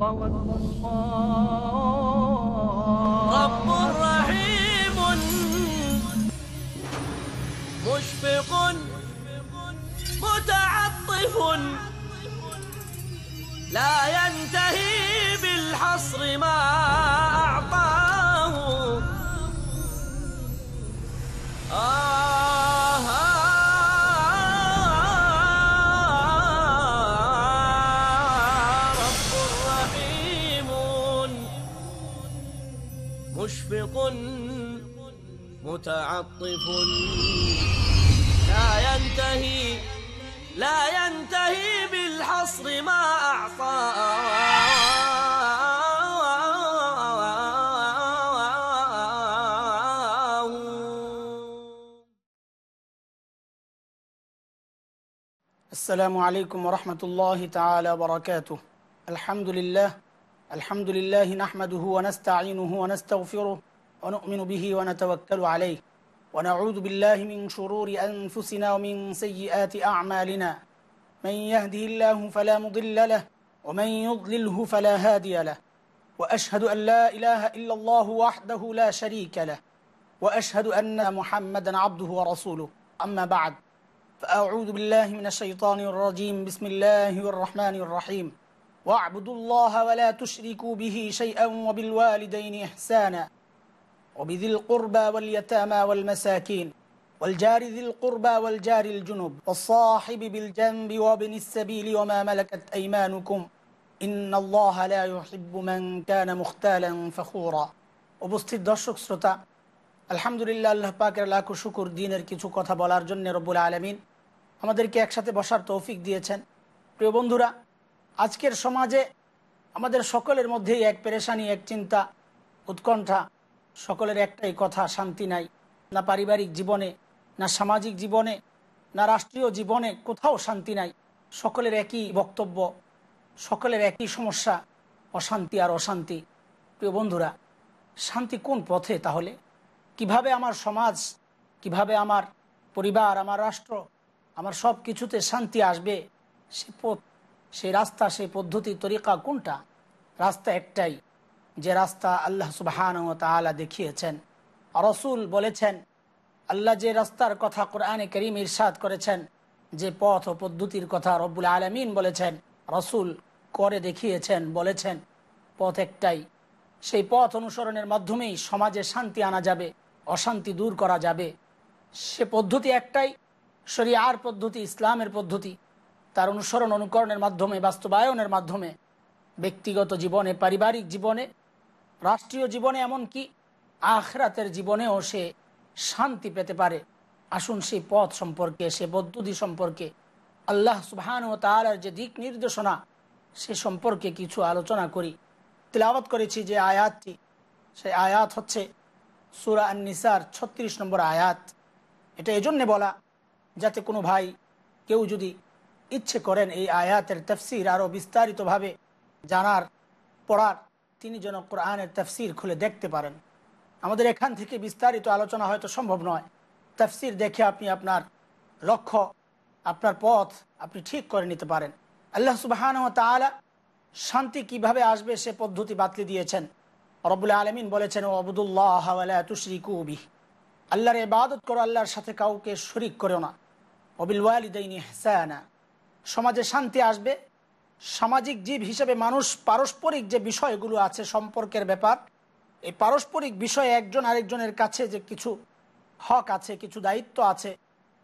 رب متعطف. لا ينتهي لا ينتهي بالحصر ما أعطاه السلام عليكم ورحمة الله تعالى وبركاته. الحمد لله الحمد لله نحمده ونستعينه ونستغفره ونؤمن به ونتوكل عليه. ونعوذ بالله من شرور أنفسنا ومن سيئات أعمالنا. من يهده الله فلا مضل له ومن يضلله فلا هادي له. وأشهد أن لا إله إلا الله وحده لا شريك له. وأشهد أن محمدا عبده ورسوله. أما بعد فأعوذ بالله من الشيطان الرجيم. بسم الله الرحمن الرحيم. واعبدوا الله ولا تشركوا به شيئا وبالوالدين إحسانا. وبذي القربى واليتامى والمساكين والجار ذي القربى والجار الجنب والصاحب بالجنب وابن السبيل وما ملكت أيمانكم إن الله لا يحب من كان مختالا فخورا উপস্থিত দর্শক শ্রোতা আলহামদুলিল্লাহ আল্লাহ পাকের লাখো শুকুর দিনের কিছু কথা বলার জন্য রব্বুল আলমিন আমাদেরকে একসাথে বসার তৌফিক দিয়েছেন প্রিয় বন্ধুরা আজকের সমাজে আমাদের সকলের মধ্যেই এক পেরেশানি এক চিন্তা উৎকণ্ঠা সকলের একটাই কথা, শান্তি নাই। না পারিবারিক জীবনে, না সামাজিক জীবনে, না রাষ্ট্রীয় জীবনে কোথাও শান্তি নাই। সকলের একই বক্তব্য, সকলের একই সমস্যা, অশান্তি আর অশান্তি। প্রিয় বন্ধুরা, শান্তি কোন পথে তাহলে? কীভাবে আমার সমাজ, কীভাবে আমার পরিবার, আমার রাষ্ট্র, আমার সব কিছুতে শান্তি আসবে? সে পথ সেই রাস্তা সেই পদ্ধতি, তরিকা কোনটা? রাস্তা একটাই। যে রাস্তা আল্লাহ সুবাহান ও তালা দেখিয়েছেন। রসুল বলেছেন, আল্লাহ যে রাস্তার কথা কোরআনে করিম ইরশাদ করেছেন, যে পথ ও পদ্ধতির কথা রব্বুল আলমিন বলেছেন, রসুল করে দেখিয়েছেন, বলেছেন, পথ একটাই। সেই পথ অনুসরণের মাধ্যমেই সমাজে শান্তি আনা যাবে, অশান্তি দূর করা যাবে। সে পদ্ধতি একটাই, শরিয়ার পদ্ধতি, ইসলামের পদ্ধতি। তার অনুসরণ, অনুকরণের মাধ্যমে, বাস্তবায়নের মাধ্যমে, ব্যক্তিগত জীবনে, পারিবারিক জীবনে রাষ্ট্রীয় জীবনে এমনকি আখরাতের জীবনেও সে শান্তি পেতে পারে। আসুন সেই পথ সম্পর্কে, সে পদ্ধতি সম্পর্কে, আল্লাহ সুবহান ও তার যে দিক নির্দেশনা, সে সম্পর্কে কিছু আলোচনা করি। তিলাবত করেছি যে আয়াতটি, সেই আয়াত হচ্ছে সুরা নিসার ছত্রিশ নম্বর আয়াত। এটা এজন্যে বলা, যাতে কোনো ভাই, কেউ যদি ইচ্ছে করেন এই আয়াতের তফসির আরও বিস্তারিতভাবে জানার, পড়ার তিনি যেন কোরআনের তফসির খুলে দেখতে পারেন। আমাদের এখান থেকে বিস্তারিত আলোচনা হয়তো সম্ভব নয়। তফসির দেখে আপনি আপনার লক্ষ্য, আপনার পথ আপনি ঠিক করে নিতে পারেন। আল্লাহ সুবাহান তালা শান্তি কীভাবে আসবে সে পদ্ধতি বাতলে দিয়েছেন। রবুল্লা আলমিন বলেছেন ও আবুদুল্লাহ তুশ্রী কুবি আল্লাহর এবাদত করো, আল্লাহর সাথে কাউকে শরিক করো না। অবিল ওয়ালিদাইনি সমাজে শান্তি আসবে সামাজিক জীব হিসেবে মানুষ পারস্পরিক যে বিষয়গুলো আছে সম্পর্কের ব্যাপার, এই পারস্পরিক বিষয়ে একজন আরেকজনের কাছে যে কিছু হক আছে, কিছু দায়িত্ব আছে,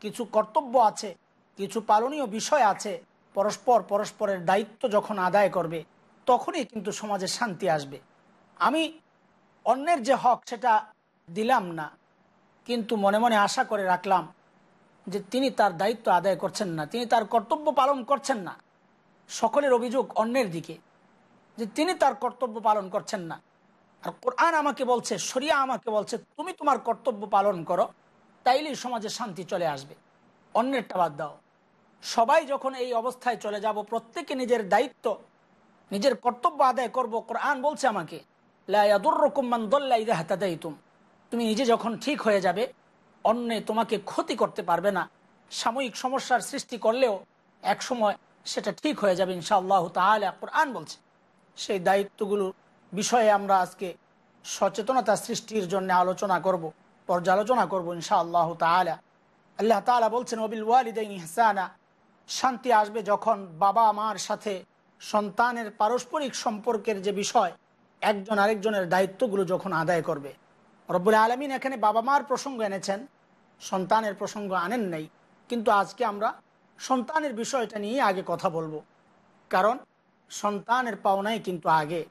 কিছু কর্তব্য আছে, কিছু পালনীয় বিষয় আছে, পরস্পর পরস্পরের দায়িত্ব যখন আদায় করবে, তখনই কিন্তু সমাজে শান্তি আসবে। আমি অন্যের যে হক সেটা দিলাম না, কিন্তু মনে মনে আশা করে রাখলাম যে তিনি তার দায়িত্ব আদায় করছেন না, তিনি তার কর্তব্য পালন করছেন না। সকলের অভিযোগ অন্যের দিকে, যে তিনি তার কর্তব্য পালন করছেন না। আর কোরআন আমাকে বলছে, শরিয়া আমাকে বলছে, তুমি তোমার কর্তব্য পালন করো, তাইলেই সমাজে শান্তি চলে আসবে। অন্যেরটা বাদ দাও। সবাই যখন এই অবস্থায় চলে যাব, প্রত্যেকে নিজের দায়িত্ব, নিজের কর্তব্য আদায় করব, কোরআন বলছে আমাকে লাইতুম তুমি নিজে যখন ঠিক হয়ে যাবে, অন্যে তোমাকে ক্ষতি করতে পারবে না। সাময়িক সমস্যার সৃষ্টি করলেও এক সময় সেটা ঠিক হয়ে যাবে ইনশাআল্লাহ তাহলে কোরআন বলছে, সেই দায়িত্বগুলো বিষয়ে আমরা আজকে সচেতনতা সৃষ্টির জন্য আলোচনা করব, পর্যালোচনা করব ইনশা আল্লাহ তালা আল্লাহ তালা বলছেন অবিল ওয়ালিদাইন ইহসানা শান্তি আসবে যখন বাবা মার সাথে সন্তানের পারস্পরিক সম্পর্কের যে বিষয়, একজন আরেকজনের দায়িত্বগুলো যখন আদায় করবে। রব্বুল আলমিন এখানে বাবা মার প্রসঙ্গ এনেছেন, সন্তানের প্রসঙ্গ আনেন নাই, কিন্তু আজকে আমরা সন্তানের বিষয়টা নিয়ে আগে কথা বলব। কারণ সন্তানের পাওনাই কিন্তু আগে।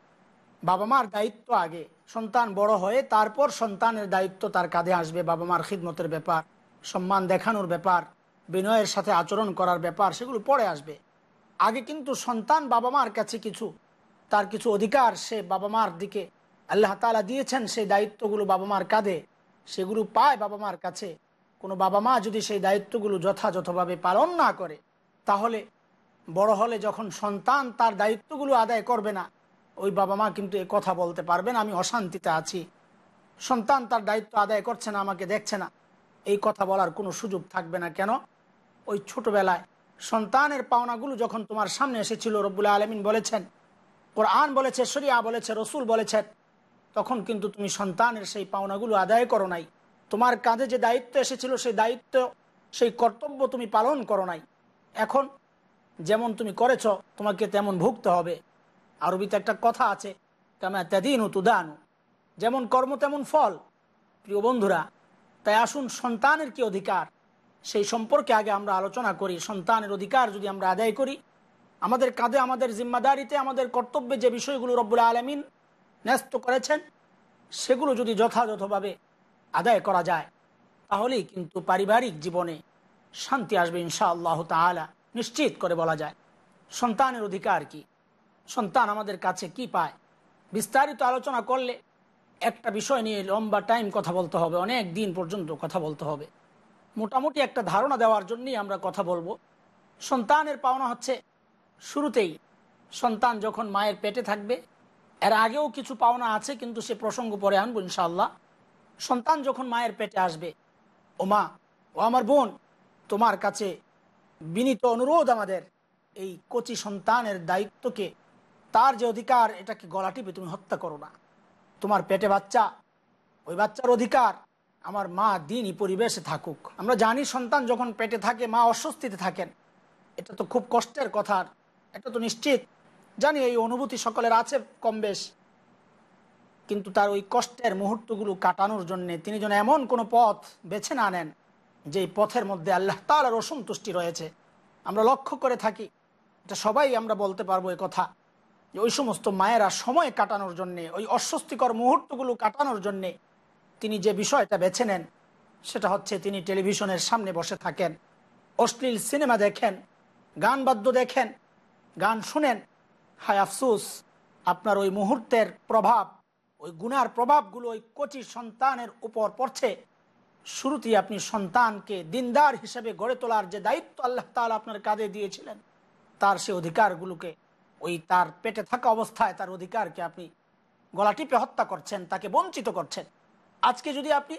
বাবা মার দায়িত্ব আগে। সন্তান বড় হয়ে তারপর সন্তানের দায়িত্ব তার কাঁধে আসবে। বাবা মার খিদমতের ব্যাপার, সম্মান দেখানোর ব্যাপার, বিনয়ের সাথে আচরণ করার ব্যাপার, সেগুলো পরে আসবে। আগে কিন্তু সন্তান বাবা মার কাছে কিছু, তার কিছু অধিকার সে বাবা মার দিকে আল্লাহ তালা দিয়েছেন, সেই দায়িত্বগুলো বাবা মার কাঁধে, সেগুলো পায় বাবা মার কাছে। কোনো বাবা মা যদি সেই দায়িত্বগুলো যথাযথভাবে পালন না করে, তাহলে বড় হলে যখন সন্তান তার দায়িত্বগুলো আদায় করবে না, ওই বাবা মা কিন্তু এ কথা বলতে পারবেন আমি অশান্তিতে আছি। সন্তান তার দায়িত্ব আদায় করছে না, আমাকে দেখছে না। এই কথা বলার কোনো সুযোগ থাকবে না কেন? ওই ছোটবেলায় সন্তানের পাওনাগুলো যখন তোমার সামনে এসেছিল, রব্বুল আলমিন বলেছেন, কোরআন বলেছে, শরিয়া বলেছে, রসুল বলেছেন, তখন কিন্তু তুমি সন্তানের সেই পাওনাগুলো আদায় করো নাই। তোমার কাঁধে যে দায়িত্ব এসেছিল, সেই দায়িত্ব, সেই কর্তব্য তুমি পালন করো নাই। এখন যেমন তুমি করেছ, তোমাকে তেমন ভুগতে হবে। আরবিতে একটা কথা আছে, কামা তেদিনু তুদানু। যেমন কর্ম, তেমন ফল। প্রিয় বন্ধুরা, তাই আসুন, সন্তানের কি অধিকার? সেই সম্পর্কে আগে আমরা আলোচনা করি। সন্তানের অধিকার যদি আমরা আদায় করি, আমাদের কাঁধে, আমাদের জিম্মাদারিতে, আমাদের কর্তব্যে যে বিষয়গুলো রব্বুল আলমিন ন্যস্ত করেছেন, সেগুলো যদি যথাযথভাবে আদায় করা যায়, তাহলেই কিন্তু পারিবারিক জীবনে শান্তি আসবে ইনশা আল্লাহ তালা নিশ্চিত করে বলা যায়। সন্তানের অধিকার কি? সন্তান আমাদের কাছে কি পায়? বিস্তারিত আলোচনা করলে একটা বিষয় নিয়ে লম্বা টাইম কথা বলতে হবে, অনেক দিন পর্যন্ত কথা বলতে হবে। মোটামুটি একটা ধারণা দেওয়ার জন্যই আমরা কথা বলব। সন্তানের পাওনা হচ্ছে শুরুতেই, সন্তান যখন মায়ের পেটে থাকবে, এর আগেও কিছু পাওনা আছে, কিন্তু সে প্রসঙ্গ পরে আনব ইনশাল্লাহ সন্তান যখন মায়ের পেটে আসবে, ও মা, ও আমার বোন, তোমার কাছে বিনীত অনুরোধ আমাদের। এই কচি সন্তানের দায়িত্বকে, তার যে অধিকার, এটাকে গলা টিপে তুমি হত্যা করো না। তোমার পেটে বাচ্চা, ওই বাচ্চার অধিকার আমার মা দিনই পরিবেশে থাকুক। আমরা জানি সন্তান যখন পেটে থাকে, মা অস্বস্তিতে থাকেন। এটা তো খুব কষ্টের কথা, এটা তো নিশ্চিত। জানি এই অনুভূতি সকলের আছে কম বেশ। কিন্তু তার ওই কষ্টের মুহূর্তগুলো কাটানোর জন্য তিনি যেন এমন কোনো পথ বেছে না নেন যে পথের মধ্যে আল্লাহ তালার অসন্তুষ্টি রয়েছে। আমরা লক্ষ্য করে থাকি, এটা সবাই আমরা বলতে পারব এ কথা, যে ওই সমস্ত মায়েরা সময় কাটানোর জন্যে, ওই অস্বস্তিকর মুহূর্তগুলো কাটানোর জন্যে তিনি যে বিষয়টা বেছে নেন, সেটা হচ্ছে তিনি টেলিভিশনের সামনে বসে থাকেন, অশ্লীল সিনেমা দেখেন, গান বাদ্য দেখেন, গান শুনেন। হায় আফসুস, আপনার ওই মুহূর্তের প্রভাব ওই গুনার প্রভাবগুলো ওই কচি সন্তানের উপর পড়ছে। শুরুতেই আপনি সন্তানকে দিনদার হিসেবে গড়ে তোলার যে দায়িত্ব আল্লাহ তালা আপনার কাঁধে দিয়েছিলেন, তার সে অধিকারগুলোকে ওই তার পেটে থাকা অবস্থায় তার অধিকারকে আপনি গলা টিপে হত্যা করছেন, তাকে বঞ্চিত করছেন। আজকে যদি আপনি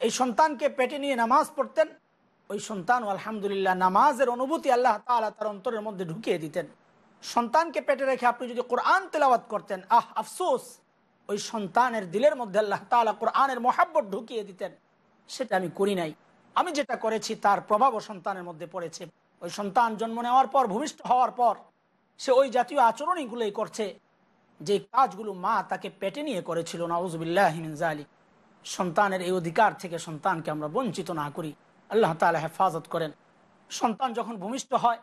এই সন্তানকে পেটে নিয়ে নামাজ পড়তেন, ওই সন্তান আলহামদুলিল্লাহ নামাজের অনুভূতি আল্লাহ তালা তার অন্তরের মধ্যে ঢুকিয়ে দিতেন। সন্তানকে পেটে রেখে আপনি যদি কোরআন তেলাওয়াত করতেন, আহ আফসোস! ওই সন্তানের দিলের মধ্যে আল্লাহ তালা কোরআনের মহাব্বত ঢুকিয়ে দিতেন। সেটা আমি করি নাই। আমি যেটা করেছি তার প্রভাবও সন্তানের মধ্যে পড়েছে। ওই সন্তান জন্ম নেওয়ার পর, ভূমিষ্ঠ হওয়ার পর, সে ওই জাতীয় আচরণগুলোই করছে। যে কাজগুলো মা তাকে পেটে নিয়ে করেছিল নাউজবিল্লাহিমিনজালি সন্তানের এই অধিকার থেকে সন্তানকে আমরা বঞ্চিত না করি। আল্লাহ তালা হেফাজত করেন। সন্তান যখন ভূমিষ্ঠ হয়,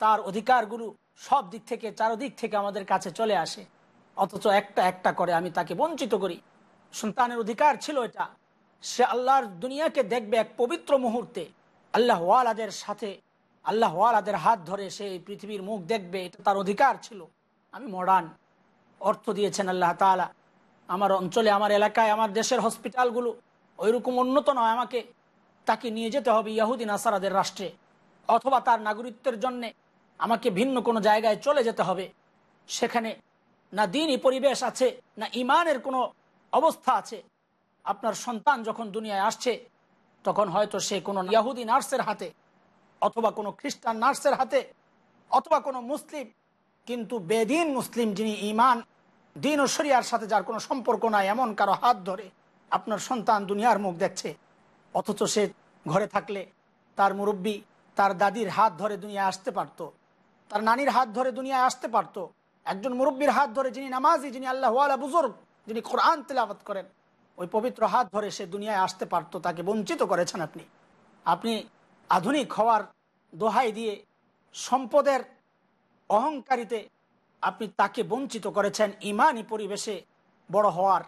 তার অধিকারগুলো সব দিক থেকে, চারদিক থেকে আমাদের কাছে চলে আসে। অথচ একটা একটা করে আমি তাকে বঞ্চিত করি। সন্তানের অধিকার ছিল এটা। সে আল্লাহর দুনিয়াকে দেখবে এক পবিত্র মুহূর্তে। আল্লাহ ওয়ালাদের সাথে, আল্লাহ ওয়ালাদের হাত ধরে সে পৃথিবীর মুখ দেখবে, এটা তার অধিকার ছিল। আমি মডার্ন। অর্থ দিয়েছেন আল্লাহ তালা আমার অঞ্চলে, আমার এলাকায়, আমার দেশের হসপিটালগুলো, ওইরকম উন্নত নয় আমাকে। তাকে নিয়ে যেতে হবে ইয়াহুদিন আসারাদের রাষ্ট্রে, অথবা তার নাগরিকত্বের জন্যে আমাকে ভিন্ন কোনো জায়গায় চলে যেতে হবে। সেখানে না দিনই পরিবেশ আছে, না ইমানের কোনো অবস্থা আছে। আপনার সন্তান যখন দুনিয়ায় আসছে, তখন হয়তো সে কোনো ইয়াহুদি নার্সের হাতে, অথবা কোনো খ্রিস্টান নার্সের হাতে, অথবা কোনো মুসলিম, কিন্তু বেদিন মুসলিম যিনি ইমান দিন ও শরিয়ার সাথে যার কোনো সম্পর্ক নাই, এমন কারও হাত ধরে আপনার সন্তান দুনিয়ার মুখ দেখছে। অথচ সে ঘরে থাকলে তার মুরব্বী, তার দাদির হাত ধরে দুনিয়ায় আসতে পারতো, তার নানির হাত ধরে দুনিয়ায় আসতে পারতো। একজন মুরব্বীর হাত ধরে যিনি নামাজি, যিনি আল্লাহ বুজুর্গ, যিনি কোরআন তেলাওয়াত করেন, ওই পবিত্র হাত ধরে সে দুনিয়ায় আসতে পারতো, তাকে বঞ্চিত করেছেন আপনি। আপনি আধুনিক হওয়ার দোহাই দিয়ে সম্পদের অহংকারিতে আপনি তাকে বঞ্চিত করেছেন ইমানই পরিবেশে বড় হওয়ার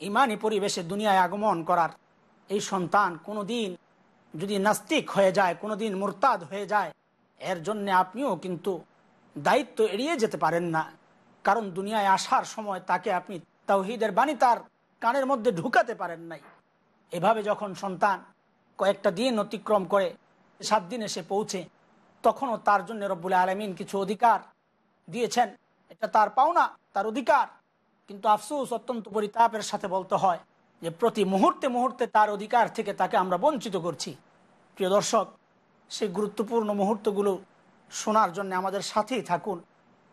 ইমানই পরিবেশে দুনিয়ায় আগমন করার। এই সন্তান কোনো দিন যদি নাস্তিক হয়ে যায় কোনো দিন মুরতাদ হয়ে যায়, এর জন্যে আপনিও কিন্তু দায়িত্ব এড়িয়ে যেতে পারেন না। কারণ দুনিয়ায় আসার সময় তাকে আপনি তাওহিদের বাণী তার কানের মধ্যে ঢুকাতে পারেন নাই। এভাবে যখন সন্তান কয়েকটা দিন অতিক্রম করে সাত দিন এসে পৌঁছে, তখনও তার জন্য রব্বুল আলমিন কিছু অধিকার দিয়েছেন। এটা তার পাওনা, তার অধিকার। কিন্তু আফসোস অত্যন্ত পরিতাপের সাথে বলতে হয় যে প্রতি মুহূর্তে মুহূর্তে তার অধিকার থেকে তাকে আমরা বঞ্চিত করছি। প্রিয় দর্শক, সেই গুরুত্বপূর্ণ মুহূর্তগুলো শোনার জন্য আমাদের সাথেই থাকুন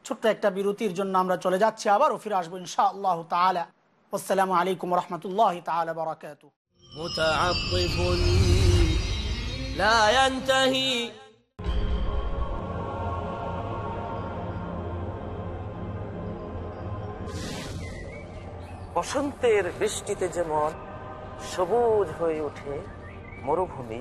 ছোট্ট একটা বিরতির জন্য আমরা চলে যাচ্ছি আবারও ফিরে আসবো ইনশা আল্লাহ তালা আসসালামু আলাইকুম রহমতুল্লাহ তালা বরাকাত متعطف لا ينتهي বসন্তের বৃষ্টিতে যেমন সবুজ হয়ে ওঠে মরুভূমি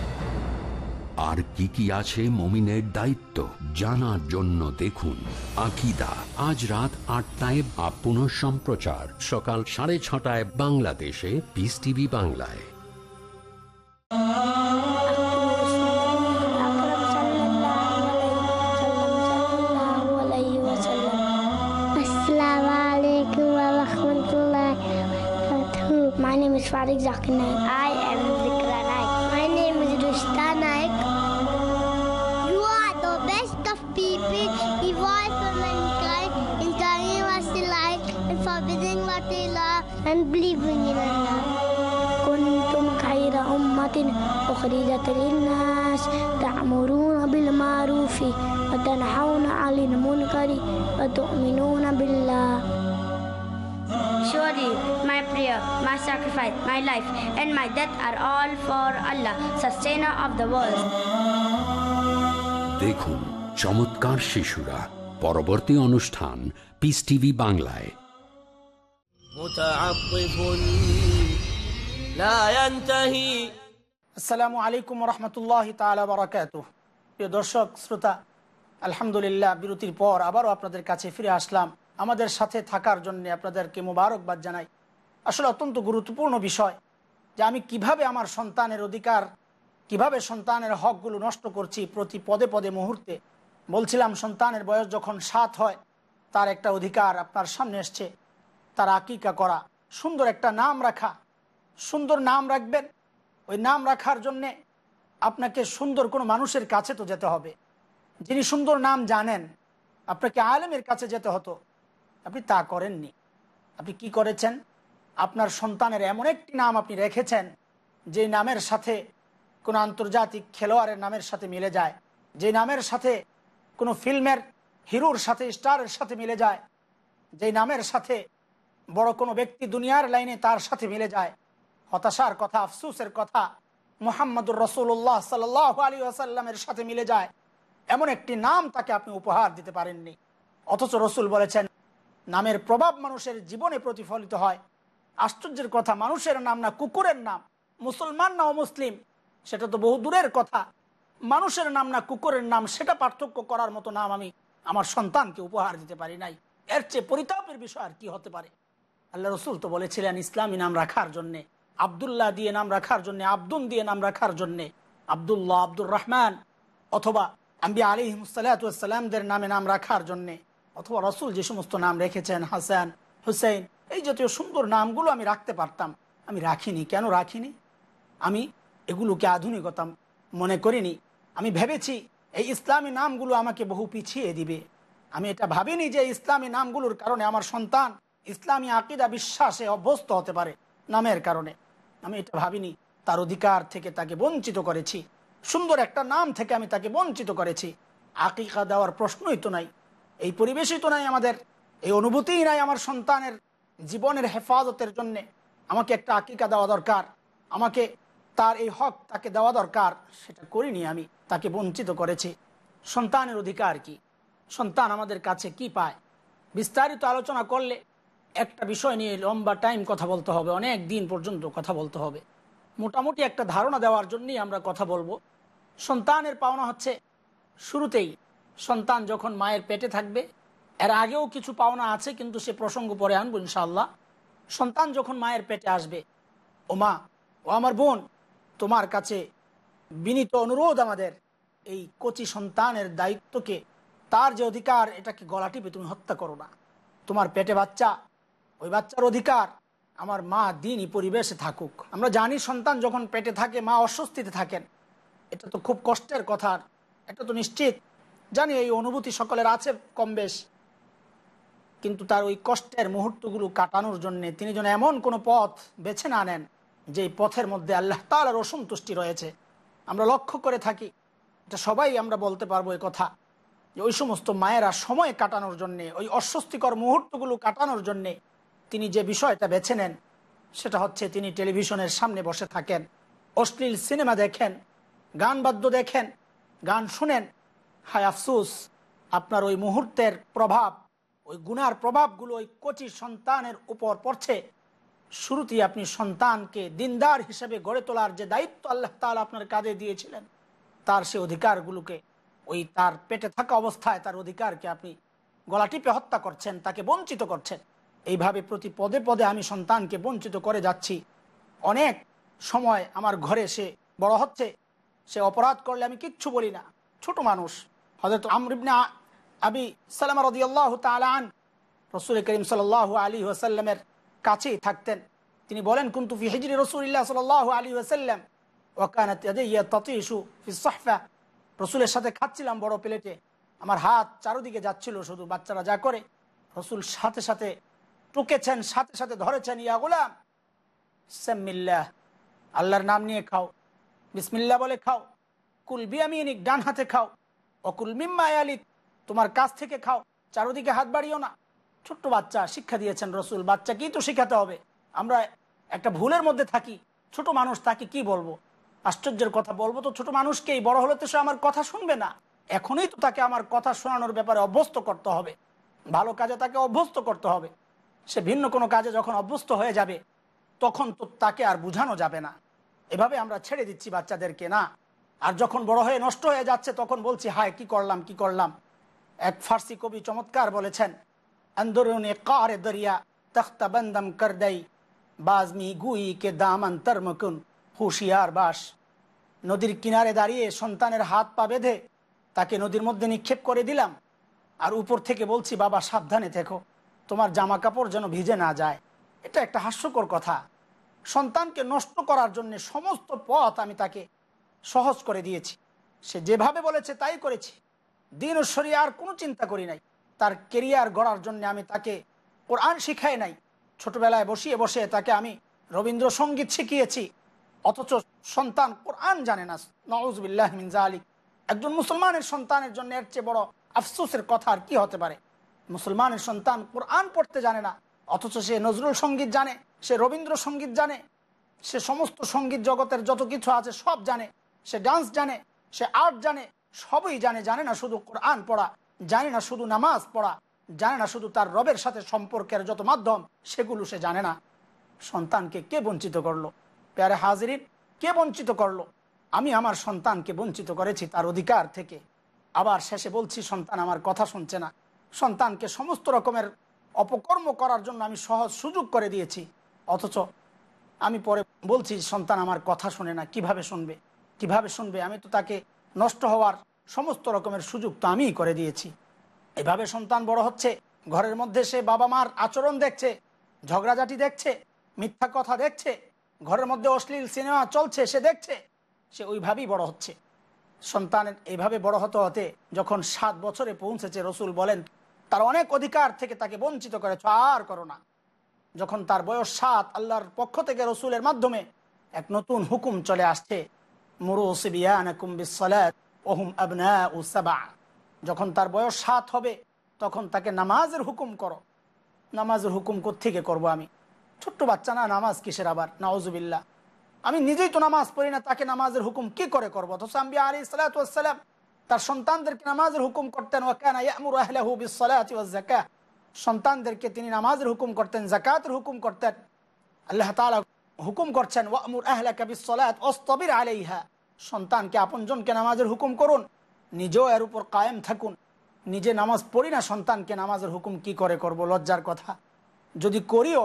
আর কি কি আছে মমিনের দায়িত্ব জানার জন্য দেখুন আকিদা। আজ রাত আটটায় বা পুনঃ সম্প্রচার। সকাল সাড়ে ছটায় বাংলাদেশে পিস টিভি বাংলায়. My name is Farid Zakir and believing in Allah. كنتم خير أمة أخرجت للناس تأمرون بالمعروف وتنحون عن المنكر وتؤمنون بالله Surely my prayer, my sacrifice, my life, and my death are all for Allah, sustainer of the world. দেখুন চমৎকার শিশুরা পরবর্তী অনুষ্ঠান পিস টিভি বাংলায় متعطف لا ينتهي আসসালামু আলাইকুম রহমতুল্লাহ তালা বারাকাত প্রিয় দর্শক, শ্রোতা, আলহামদুলিল্লাহ, বিরতির পর আবারও আপনাদের কাছে ফিরে আসলাম। আমাদের সাথে থাকার জন্য আপনাদেরকে মোবারকবাদ জানাই। আসলে অত্যন্ত গুরুত্বপূর্ণ বিষয় যে আমি কীভাবে আমার সন্তানের অধিকার, কীভাবে সন্তানের হকগুলো নষ্ট করছি প্রতি পদে পদে মুহূর্তে। বলছিলাম, সন্তানের বয়স যখন সাত হয়, তার একটা অধিকার আপনার সামনে এসছে। তার আকিকা করা। সুন্দর একটা নাম রাখা। সুন্দর নাম রাখবেন। ওই নাম রাখার জন্যে আপনাকে সুন্দর কোনো মানুষের কাছে তো যেতে হবে। যিনি সুন্দর নাম জানেন, আপনাকে আলেমের কাছে যেতে হতো। আপনি তা করেননি। আপনি কি করেছেন? আপনার সন্তানের এমন একটি নাম আপনি রেখেছেন, যে নামের সাথে কোনো আন্তর্জাতিক খেলোয়াড়ের নামের সাথে মিলে যায়, যে নামের সাথে কোনো ফিল্মের হিরোর সাথে, স্টারের সাথে মিলে যায়, যে নামের সাথে বড় কোনো ব্যক্তি দুনিয়ার লাইনে তার সাথে মিলে যায়। হতাশার কথা, আফসুসের কথা মোহাম্মদুর রসুল্লাহ সাল আলী আসাল্লামের সাথে মিলে যায়। এমন একটি নাম তাকে আপনি উপহার দিতে পারেননি। অথচ রসুল বলেছেন, নামের প্রভাব মানুষের জীবনে প্রতিফলিত হয়। আশ্চর্যের কথা, মানুষের নাম না, কুকুরের নাম, মুসলমান না মুসলিম সেটা তো বহু দূরের কথা। মানুষের নাম না, কুকুরের নাম, সেটা পার্থক্য করার মতো নাম আমি আমার সন্তানকে উপহার দিতে পারি নাই। এর চেয়ে পরিতাপের বিষয় আর কি হতে পারে? আল্লাহ রসুল তো বলেছিলেন, ইসলামী নাম রাখার জন্যে, আবদুল্লাহ দিয়ে নাম রাখার জন্যে আব্দুল দিয়ে নাম রাখার জন্যে, আবদুল্লাহ, আব্দুর রহমান অথবা আম্বি আলিমসাল্লামদের নামে নাম রাখার জন্যে, অথবা রসুল যে সমস্ত নাম রেখেছেন, হাসান হুসেন এই জাতীয় সুন্দর নামগুলো আমি রাখতে পারতাম। আমি রাখিনি। কেন রাখিনি? আমি এগুলোকে আধুনিকতা মনে করিনি। আমি ভেবেছি এই ইসলামী নামগুলো আমাকে বহু পিছিয়ে দিবে। আমি এটা ভাবিনি যে ইসলামী নামগুলোর কারণে আমার সন্তান ইসলামী আকিদা বিশ্বাসে অভ্যস্ত হতে পারে নামের কারণে। আমি এটা ভাবিনি। তার অধিকার থেকে তাকে বঞ্চিত করেছি। সুন্দর একটা নাম থেকে আমি তাকে বঞ্চিত করেছি। আকিকা দেওয়ার প্রশ্নই তো নাই। এই পরিবেশই তো নাই আমাদের। এই অনুভূতিই নাই আমার সন্তানের জীবনের হেফাজতের জন্যে। আমাকে একটা আকিকা দেওয়া দরকার। আমাকে তার এই হক তাকে দেওয়া দরকার। সেটা করিনি আমি। তাকে বঞ্চিত করেছি। সন্তানের অধিকার কি? সন্তান আমাদের কাছে কি পায়? বিস্তারিত আলোচনা করলে একটা বিষয় নিয়ে লম্বা টাইম কথা বলতে হবে, অনেক দিন পর্যন্ত কথা বলতে হবে। মোটামুটি একটা ধারণা দেওয়ার জন্যই আমরা কথা বলব। সন্তানের পাওনা হচ্ছে শুরুতেই। সন্তান যখন মায়ের পেটে থাকবে, এর আগেও কিছু পাওনা আছে, কিন্তু সে প্রসঙ্গ পরে আনব ইনশাল্লাহ সন্তান যখন মায়ের পেটে আসবে, ও মা, ও আমার বোন, তোমার কাছে বিনীত অনুরোধ আমাদের। এই কচি সন্তানের দায়িত্বকে, তার যে অধিকার, এটাকে গলা টিপে তুমি হত্যা করো না। তোমার পেটে বাচ্চা ওই বাচ্চার অধিকার আমার মা দিনই পরিবেশে থাকুক। আমরা জানি সন্তান যখন পেটে থাকে, মা অস্বস্তিতে থাকেন। এটা তো খুব কষ্টের কথা, এটা তো নিশ্চিত। জানি এই অনুভূতি সকলের আছে কম বেশ, কিন্তু তার ওই কষ্টের মুহূর্তগুলো কাটানোর জন্য তিনি যেন এমন কোনো পথ বেছে না নেন যে পথের মধ্যে আল্লাহ তালার অসন্তুষ্টি রয়েছে। আমরা লক্ষ্য করে থাকি, এটা সবাই আমরা বলতে পারব এই কথা, যে ওই সমস্ত মায়েরা সময় কাটানোর জন্যে, ওই অস্বস্তিকর মুহূর্তগুলো কাটানোর জন্যে তিনি যে বিষয়টা বেছে নেন, সেটা হচ্ছে তিনি টেলিভিশনের সামনে বসে থাকেন, অশ্লীল সিনেমা দেখেন, গান বাদ্য দেখেন, গান শুনেন। হায় আফসুস, আপনার ওই মুহূর্তের প্রভাব, ওই গুনার প্রভাবগুলো ওই কচি সন্তানের উপর পড়ছে। শুরুতেই আপনি সন্তানকে দিনদার হিসেবে গড়ে তোলার যে দায়িত্ব আল্লাহ তালা আপনার কাঁধে দিয়েছিলেন, তার সে অধিকারগুলোকে, ওই তার পেটে থাকা অবস্থায় তার অধিকারকে আপনি গলা টিপে হত্যা করছেন, তাকে বঞ্চিত করছেন। এইভাবে প্রতি পদে পদে আমি সন্তানকে বঞ্চিত করে যাচ্ছি। অনেক সময় আমার ঘরে সে বড় হচ্ছে, সে অপরাধ করলে আমি কিচ্ছু বলি না। ছোট মানুষ। হজরত আমরিবনা আবি সালামা রদিয়াল্লাহ তালান রসুল করিম সাল আলী ওসাল্লামের কাছেই থাকতেন। তিনি বলেন, কুন্তু ফি হিজরি রসুল্লাহ সাল আলী ওসাল্লাম ওকানাত সহফা। রসুলের সাথে খাচ্ছিলাম বড় প্লেটে। আমার হাত চারোদিকে যাচ্ছিল, শুধু বাচ্চারা যা করে। রসুল সাথে সাথে টুকেছেন, সাথে সাথে ধরেছেন, ইয়া গোলাম। সাম্মিল্লাহ আল্লাহর নাম নিয়ে খাও। বিসমিল্লা বলে খাও। কুল বিয়ামিনিক, ডান হাতে খাও। অকুল মিম্মা আলিক তোমার কাছ থেকে খাও। চারোদিকে হাত বাড়িও না। ছোট্ট বাচ্চা, শিক্ষা দিয়েছেন রসুল। বাচ্চাকেই তো শিখাতে হবে। আমরা একটা ভুলের মধ্যে থাকি। ছোট মানুষ, তাকে কি বলব? আশ্চর্যের কথা বলব তো, ছোট মানুষকেই। বড় হলে তো সে আমার কথা শুনবে না। এখনই তো তাকে আমার কথা শোনানোর ব্যাপারে অভ্যস্ত করতে হবে। ভালো কাজে তাকে অভ্যস্ত করতে হবে। সে ভিন্ন কোনো কাজে যখন অভ্যস্ত হয়ে যাবে, তখন তো তাকে আর বুঝানো যাবে না। এভাবে আমরা ছেড়ে দিচ্ছি বাচ্চাদেরকে, না? আর যখন বড় হয়ে নষ্ট হয়ে যাচ্ছে, তখন বলছি, হায়, কি করলাম কি করলাম? এক ফার্সি কবি চমৎকার বলেছেন আন্দোলনে কারে দরিয়া তখতা বন্দম কর দেই বাজমি গুই কে দামান তর্মকুন হুশিয়ার বাস। নদীর কিনারে দাঁড়িয়ে সন্তানের হাত পা বেঁধে তাকে নদীর মধ্যে নিক্ষেপ করে দিলাম। আর উপর থেকে বলছি, বাবা, সাবধানে থেকো। তোমার জামা কাপড় যেন ভিজে না যায়। এটা একটা হাস্যকর কথা। সন্তানকে নষ্ট করার জন্য সমস্ত পথ আমি তাকে সহজ করে দিয়েছি। সে যেভাবে বলেছে তাই করেছি। দিন ও আর কোনো চিন্তা করি নাই। তার কেরিয়ার গড়ার জন্য আমি তাকে কোরআন শিখাই নাই। ছোটবেলায় বসিয়ে বসে তাকে আমি রবীন্দ্রসঙ্গীত শিখিয়েছি। অথচ সন্তান কোরআন জানে না। নওয়াজবিল্লাহ মিনজা আলী একজন মুসলমানের সন্তানের জন্য এর চেয়ে বড় আফসোসের কথা আর কি হতে পারে? মুসলমানের সন্তান কোরআন পড়তে জানে না, অথচ সে নজরুল সংগীত জানে, সে রবীন্দ্রসঙ্গীত জানে, সে সমস্ত সংগীত জগতের যত কিছু আছে সব জানে, সে ডান্স জানে, সে আর্ট জানে, সবই জানে জানে না শুধু কোরআন পড়া, জানে না শুধু নামাজ পড়া, জানে না শুধু তার রবের সাথে সম্পর্কের যত মাধ্যম, সেগুলো সে জানে না। সন্তানকে কে বঞ্চিত করল? প্যারে হাজিরিন, কে বঞ্চিত করল? আমি আমার সন্তানকে বঞ্চিত করেছি তার অধিকার থেকে। আবার শেষে বলছি, সন্তান আমার কথা শুনছে না। সন্তানকে সমস্ত রকমের অপকর্ম করার জন্য আমি সহজ সুযোগ করে দিয়েছি। অথচ আমি পরে বলছি, সন্তান আমার কথা শুনে না, কীভাবে শুনবে? কীভাবে শুনবে? আমি তো তাকে নষ্ট হওয়ার সমস্ত রকমের সুযোগ তো আমিই করে দিয়েছি। এভাবে সন্তান বড় হচ্ছে। ঘরের মধ্যে সে বাবা মার আচরণ দেখছে, ঝগড়াঝাটি দেখছে, মিথ্যা কথা দেখছে, ঘরের মধ্যে অশ্লীল সিনেমা চলছে, সে দেখছে, সে ওইভাবেই বড় হচ্ছে। সন্তানের এইভাবে বড় হতে হতে যখন সাত বছরে পৌঁছেছে, রসুল বলেন তার অনেক অধিকার থেকে তাকে বঞ্চিত করেছ আর করো না। যখন তার বয়স সাত, আল্লাহর পক্ষ থেকে রসুলের মাধ্যমে এক নতুন হুকুম চলে আসছে যখন তার বয়স সাত হবে, তখন তাকে নামাজের হুকুম করো। নামাজের হুকুম থেকে করব আমি? ছোট্ট বাচ্চা না, নামাজ কিসের আবার? নওয়াজুবিল্লা আমি নিজেই তো নামাজ পড়ি না, তাকে নামাজের হুকুম কি করে করব? অথচ আম্বি আলী সালাতাম তার সন্তানদেরকে নামাজের হুকুম করতেন সন্তানদেরকে তিনি নামাজের হুকুম করতেন জাকাতের হুকুম করতেন। আল্লাহ তালা হুকুম করছেন, ওয়ামুর আহলা কবিসলাত অস্তবির সন্তানকে আপনজনকে নামাজের হুকুম করুন, নিজেও এর উপর কায়েম থাকুন। নিজে নামাজ পড়ি না, সন্তানকে নামাজের হুকুম কি করে করব? লজ্জার কথা। যদি করিও,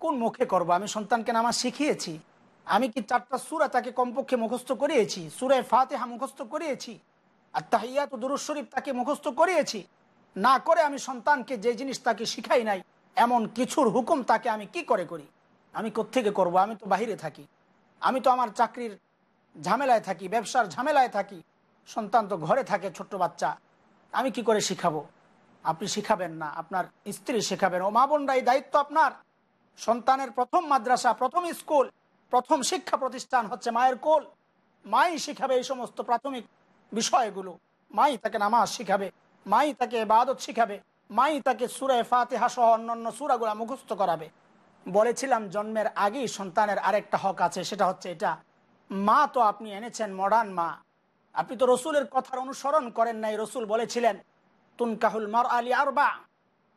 কোন মুখে করব? আমি সন্তানকে নামাজ শিখিয়েছি। আমি কি চারটা সুরা তাকে কমপক্ষে মুখস্থ করিয়েছি? সুরায় ফাতেহা মুখস্থ করিয়েছি? আর তাহিয়াত দুরুজ শরীফ তাকে মুখস্থ করিয়েছি। না করে আমি সন্তানকে যে জিনিস তাকে শিখাই নাই, এমন কিছুর হুকুম তাকে আমি কি করে করি? আমি কোত্থেকে করব? আমি তো বাহিরে থাকি। আমি তো আমার চাকরির ঝামেলায় থাকি, ব্যবসার ঝামেলায় থাকি। সন্তান তো ঘরে থাকে, ছোট্ট বাচ্চা। আমি কি করে শিখাবো? আপনি শিখাবেন না, আপনার স্ত্রী শেখাবেন। ও মা বোনরা এই দায়িত্ব আপনার। সন্তানের প্রথম মাদ্রাসা, প্রথম স্কুল, প্রথম শিক্ষা প্রতিষ্ঠান হচ্ছে মায়ের কোল। মাই শিখাবে এই সমস্ত প্রাথমিক বিষয়গুলো। মাই তাকে নামাজ শিখাবে, মাই তাকে বাদত শিখাবে, মাই তাকে সুরে ফাতেহা সহ অন্যান্য সুরাগুলা মুখস্থ করাবে। বলেছিলাম জন্মের আগেই সন্তানের আরেকটা হক আছে, সেটা হচ্ছে এটা। মা তো আপনি এনেছেন মডার্ন মা। আপনি তো রসুলের কথার অনুসরণ করেন নাই, রসুল বলেছিলেন, তুনকাহুল মার আলী আরবা।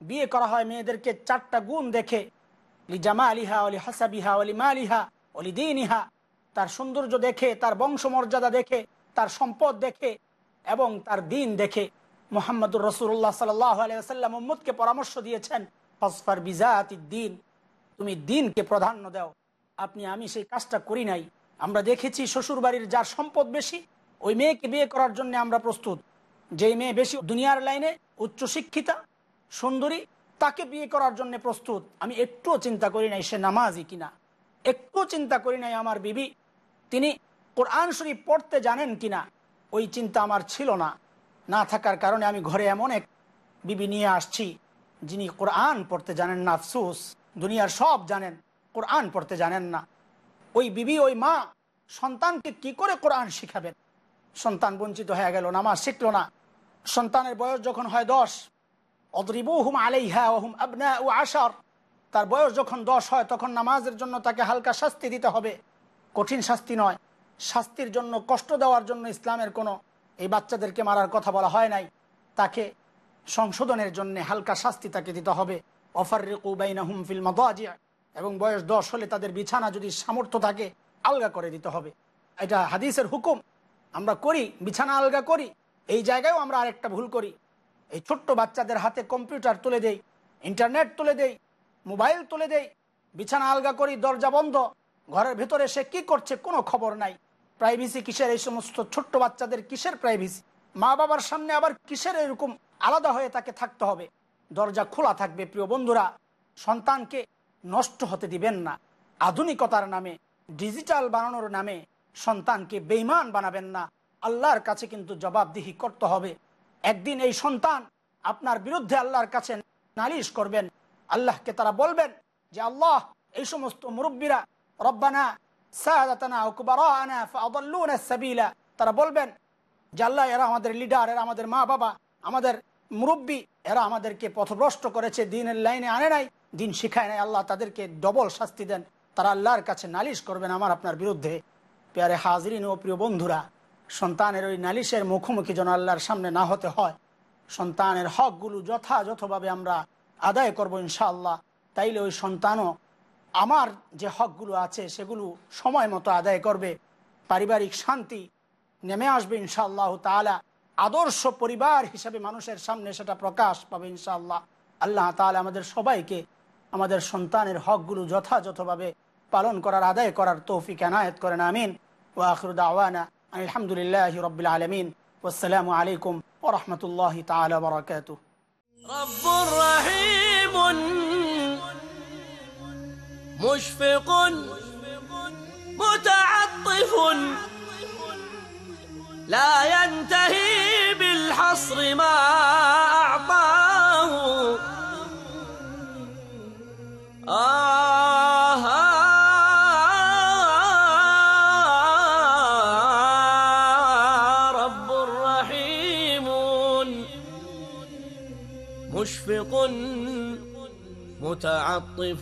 বিয়ে করা হয় মেয়েদেরকে চারটা গুণ দেখে, লি জামা আলিহা অলি হাসাবিহা অলি মা আলিহা অলি দিন ইহা তার সৌন্দর্য দেখে, তার বংশমর্যাদা দেখে তার সম্পদ দেখে এবং তার দিন দেখে মোহাম্মদুর রসুল্লাহ সাল্লাম মোহাম্মদকে পরামর্শ দিয়েছেন, ফসফার বিজাতি দিন তুমি দিনকে প্রাধান্য দাও। আপনি, আমি সেই কাজটা করি নাই। আমরা দেখেছি শ্বশুর বাড়ির যার সম্পদ বেশি, ওই মেয়েকে বিয়ে করার জন্য আমরা প্রস্তুত। যেই মেয়ে বেশি দুনিয়ার লাইনে উচ্চশিক্ষিতা, সুন্দরী, তাকে বিয়ে করার জন্য প্রস্তুত। আমি একটুও চিন্তা করি নাই সে নামাজি কিনা। একটুও চিন্তা করি নাই আমার বিবি। তিনি কোরআন শরীফ পড়তে জানেন কিনা, ওই চিন্তা আমার ছিল না। না থাকার কারণে আমি ঘরে এমন এক বিবি নিয়ে আসছি, যিনি কোরআন পড়তে জানেন না, আফসুস। দুনিয়ার সব জানেন, কোরআন পড়তে জানেন না। ওই বিবি, ওই মা, সন্তানকে কি করে কোরআন শিখাবেন? সন্তান বঞ্চিত হয়ে গেল, নামাজ শিখল না। সন্তানের বয়স যখন হয় দশ অদরিবু হুম আলাইহা হুম আবনা ও আশার। তার বয়স যখন দশ হয়, তখন নামাজের জন্য তাকে হালকা শাস্তি দিতে হবে। কঠিন শাস্তি নয়। শাস্তির জন্য, কষ্ট দেওয়ার জন্য ইসলামের কোনো এই বাচ্চাদেরকে মারার কথা বলা হয় নাই। তাকে সংশোধনের জন্য হালকা শাস্তি তাকে দিতে হবে। অফার রেকুবাইনা হুম ফিল মাদাজিয়া এবং বয়স দশ হলে তাদের বিছানা যদি সামর্থ্য থাকে, আলগা করে দিতে হবে। এটা হাদিসের হুকুম। আমরা করি, বিছানা আলগা করি। এই জায়গায়ও আমরা আরেকটা ভুল করি। এই ছোট্ট বাচ্চাদের হাতে কম্পিউটার তুলে দেই, ইন্টারনেট তুলে দেই, মোবাইল তুলে দেই, বিছানা আলগা করি, দরজা বন্ধ। ঘরের ভেতরে সে কি করছে কোনো খবর নাই। প্রাইভেসি কিসের? এই সমস্ত ছোট্ট বাচ্চাদের কিসের প্রাইভেসি মা বাবার সামনে আবার কিসের এরকম আলাদা হয়ে তাকে থাকতে হবে? দরজা খোলা থাকবে, প্রিয় বন্ধুরা। সন্তানকে নষ্ট হতে দিবেন না। আধুনিকতার নামে ডিজিটাল বানানোর নামে সন্তানকে বেইমান বানাবেন না। আল্লাহর কাছে কিন্তু জবাবদিহি করতে হবে। একদিন এই সন্তান আপনার বিরুদ্ধে আল্লাহর কাছে নালিশ করবেন। আল্লাহকে তারা বলবেন যে, আল্লাহ, এই সমস্ত মুরব্বীরা, রব্বানা তারা বলবেন আল্লাহ এরা আমাদের লিডার, এরা আমাদের মা বাবা, আমাদের মুরব্বী, এরা আমাদেরকে পথভ্রষ্ট করেছে, দিনের লাইনে আনে নাই, দিন শিখায় নাই, আল্লাহ তাদেরকে ডবল শাস্তি দেন। তারা আল্লাহর কাছে নালিশ করবেন আমার আপনার বিরুদ্ধে। পেয়ারে হাজরিন ও প্রিয় বন্ধুরা, সন্তানের ওই নালিশের মুখোমুখি যেন আল্লাহর সামনে না হতে হয়, সন্তানের হকগুলো যথাযথভাবে আমরা আদায় করব ইনশাআল্লাহ। তাইলে ওই সন্তানও আমার যে হকগুলো আছে সেগুলো সময় মতো আদায় করবে পারিবারিক শান্তি নেমে আসবে ইনশাআল্লাহ তালা আদর্শ পরিবার হিসাবে মানুষের সামনে সেটা প্রকাশ পাবে ইনশাআল্লাহ আল্লাহ তালা আমাদের সবাইকে আমাদের সন্তানের হকগুলো যথাযথভাবে পালন করার আদায় করার তৌফিক এনায়ত করেন আমিন ওয়াখরুদ আওয়ানা আলহামদুলিল্লাহ রবিল আলমিন আসসালামু আলাইকুম ওরহমতুল্লাহ তালা বরকাত رب رحيم مشفق متعطف لا ينتهي بالحصر ما أعطاه. آه رب رحيم مشفق متعطف.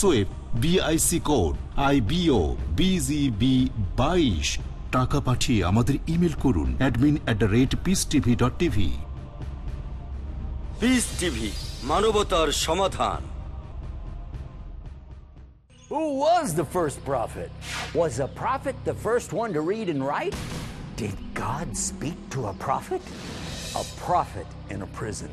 সোয়েব BIC code I BO BGB বাইশ টাকা পাঠিয়ে আমাদের ইমেল করুন admin at the rate peace TV dot TV peace TV মানবতার সমাধান Who was the first prophet? Was a prophet the first one to read and write? Did God speak to a prophet? A prophet in a prison.